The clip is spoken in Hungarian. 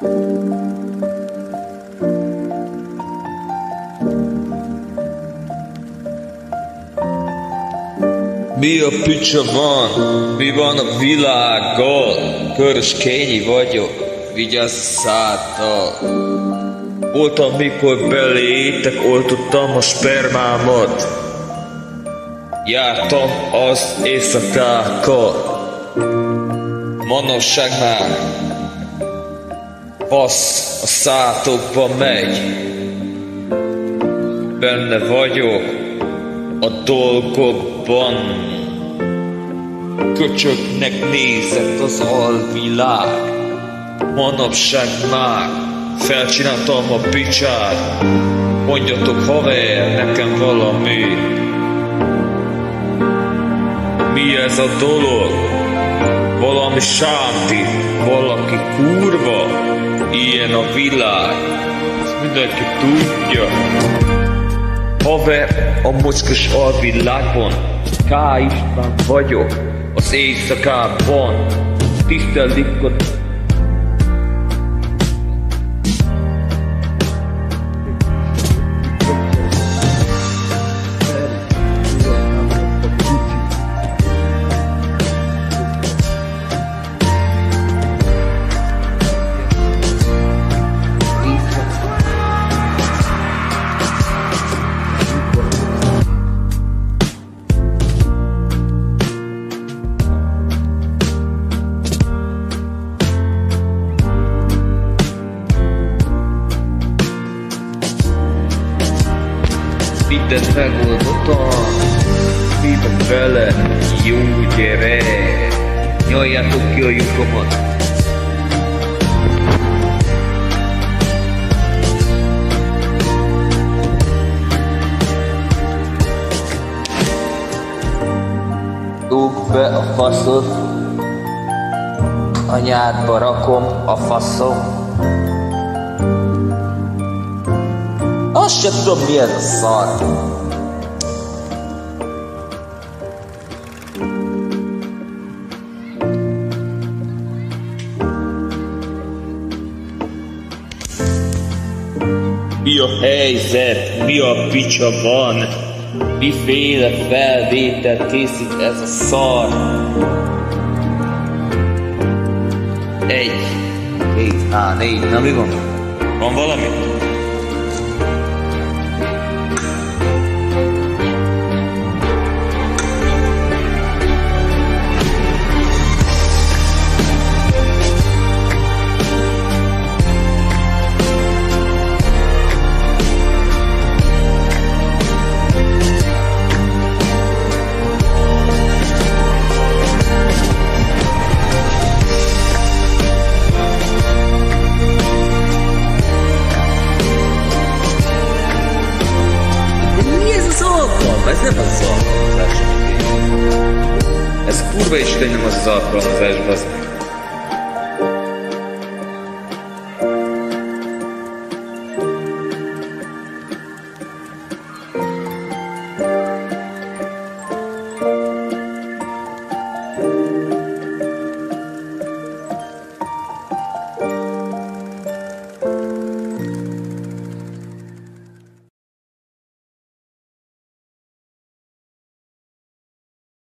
Mi a picsa van? Mi van a világgal? Körös kényi vagyok, vigyázz száttal. Voltam, mikor belétek, oltottam a spermámat. Jártam az éjszakákkal. Manapság már fasz a szátokba megy. Benne vagyok a dolgokban. Köcsöknek nézett az alvilág. Manapság már felcsináltam a picsát. Mondjatok haver, nekem valami. Mi ez a dolog? Valami sánti, valaki kurva, ilyen a világ, ezt mindenki tudja. Haver, a mocskos alvilágban, K. István vagyok, az éjszakában, tisztelik a mindent megoldottam. Szívem vele, jó gyere Nyaljátok ki a lyukomat. Dugd be a faszod Anyádba rakom a faszom Mi ez a szar Mi a helyzet? Mi a picsa van? Miféle felvétel készít ez a szar? Egy, két, á, négy, na mi van? Van valami? Ez nem az az. Ez kurva is nem az az alkalmazás, bazd meg.